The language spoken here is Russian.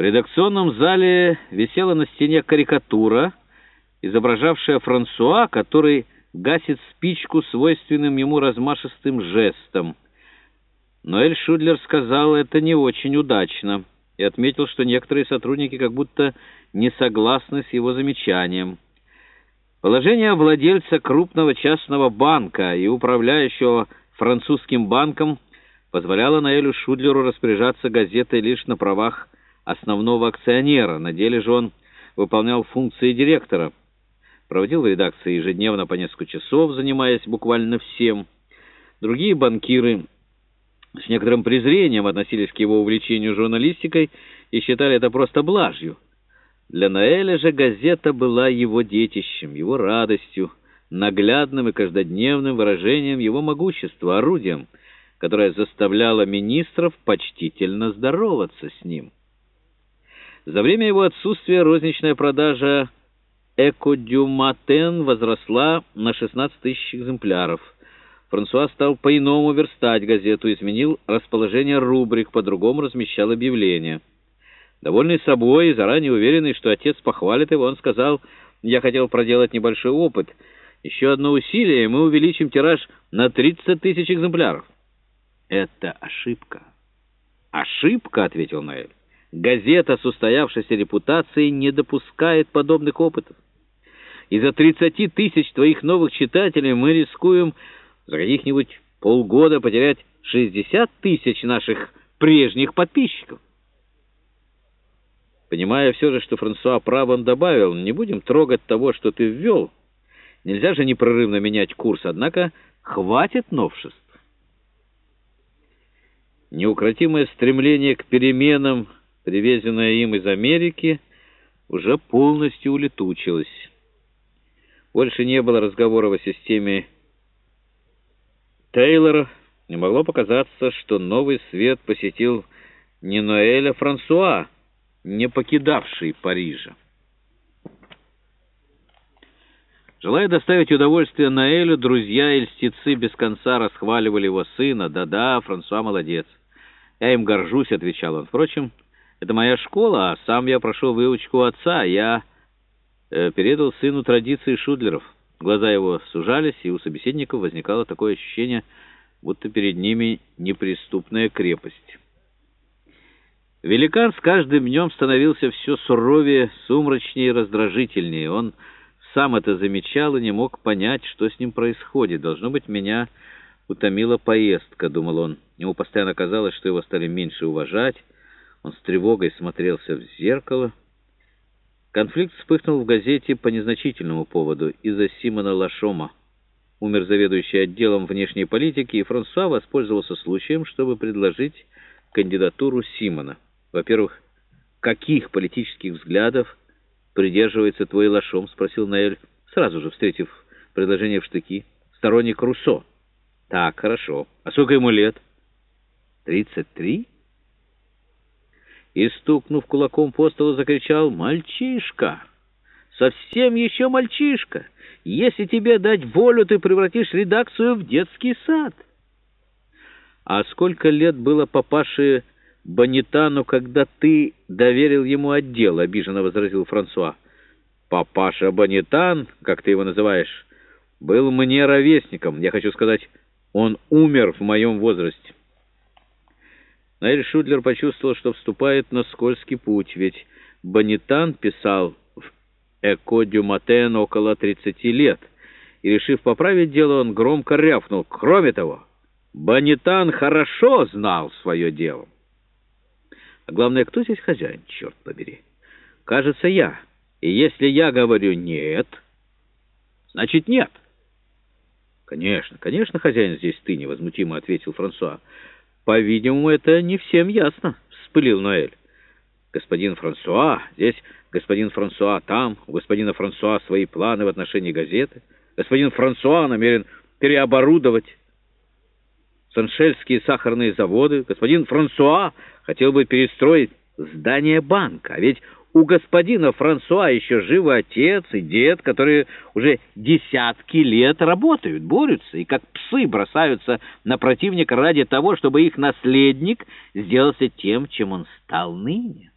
В редакционном зале висела на стене карикатура, изображавшая Франсуа, который гасит спичку свойственным ему размашистым жестом. Но Эль Шудлер сказал это не очень удачно и отметил, что некоторые сотрудники как будто не согласны с его замечанием. Положение владельца крупного частного банка и управляющего французским банком позволяло Наэлю Шудлеру распоряжаться газетой лишь на правах основного акционера. На деле же он выполнял функции директора. Проводил в редакции ежедневно по несколько часов, занимаясь буквально всем. Другие банкиры с некоторым презрением относились к его увлечению журналистикой и считали это просто блажью. Для Наэля же газета была его детищем, его радостью, наглядным и каждодневным выражением его могущества, орудием, которое заставляло министров почтительно здороваться с ним. За время его отсутствия розничная продажа «Экодюматен» возросла на 16 тысяч экземпляров. Франсуа стал по-иному верстать газету, изменил расположение рубрик, по-другому размещал объявления. Довольный собой и заранее уверенный, что отец похвалит его, он сказал, «Я хотел проделать небольшой опыт. Еще одно усилие, и мы увеличим тираж на 30 тысяч экземпляров». «Это ошибка». «Ошибка», — ответил Ноэль. Газета с устоявшейся репутацией не допускает подобных опытов. Из-за 30 тысяч твоих новых читателей мы рискуем за каких-нибудь полгода потерять 60 тысяч наших прежних подписчиков. Понимая все же, что Франсуа прав, он добавил, не будем трогать того, что ты ввел. Нельзя же непрерывно менять курс, однако хватит новшеств. Неукротимое стремление к переменам – привезенная им из Америки, уже полностью улетучилась. Больше не было разговоров о системе Тейлора. Не могло показаться, что новый свет посетил не Ноэля Франсуа, не покидавший Парижа. Желая доставить удовольствие Наэлю, друзья и льстецы без конца расхваливали его сына. «Да-да, Франсуа молодец». «Я им горжусь», — отвечал он. Впрочем, это моя школа, а сам я прошел выучку отца. Я э, передал сыну традиции Шудлеров. Глаза его сужались, и у собеседников возникало такое ощущение, будто перед ними неприступная крепость. Великан с каждым днем становился все суровее, сумрачнее и раздражительнее. Он сам это замечал и не мог понять, что с ним происходит. Должно быть, меня утомила поездка, думал он. Ему постоянно казалось, что его стали меньше уважать, он с тревогой смотрелся в зеркало. Конфликт вспыхнул в газете по незначительному поводу из-за Симона Лашома. Умер заведующий отделом внешней политики, и Франсуа воспользовался случаем, чтобы предложить кандидатуру Симона. Во-первых, каких политических взглядов придерживается твой Лашом? — спросил Наэль, сразу же встретив предложение в штыки. Сторонник Руссо. Так, хорошо. А сколько ему лет? Тридцать три? И, стукнув кулаком по столу, закричал «Мальчишка! Совсем еще мальчишка! Если тебе дать волю, ты превратишь редакцию в детский сад!» «А сколько лет было папаше Бонитану, когда ты доверил ему отдел?» — обиженно возразил Франсуа. «Папаша Бонитан, как ты его называешь, был мне ровесником. Я хочу сказать, он умер в моем возрасте». Наэль Шудлер почувствовал, что вступает на скользкий путь, ведь Бонитан писал в «Эко Дюматен» около 30 лет, и, решив поправить дело, он громко рявкнул. Кроме того, Бонитан хорошо знал свое дело. А главное, кто здесь хозяин, черт побери? Кажется, я. И если я говорю «нет», значит «нет». «Конечно, конечно, хозяин здесь ты», — невозмутимо ответил Франсуа. «По-видимому, это не всем ясно», — вспылил Ноэль. «Господин Франсуа, здесь господин Франсуа там, у господина Франсуа свои планы в отношении газеты. Господин Франсуа намерен переоборудовать саншельские сахарные заводы. Господин Франсуа хотел бы перестроить здание банка, а ведь у господина Франсуа еще живы отец и дед, которые уже десятки лет работают, борются и как псы бросаются на противника ради того, чтобы их наследник сделался тем, чем он стал ныне.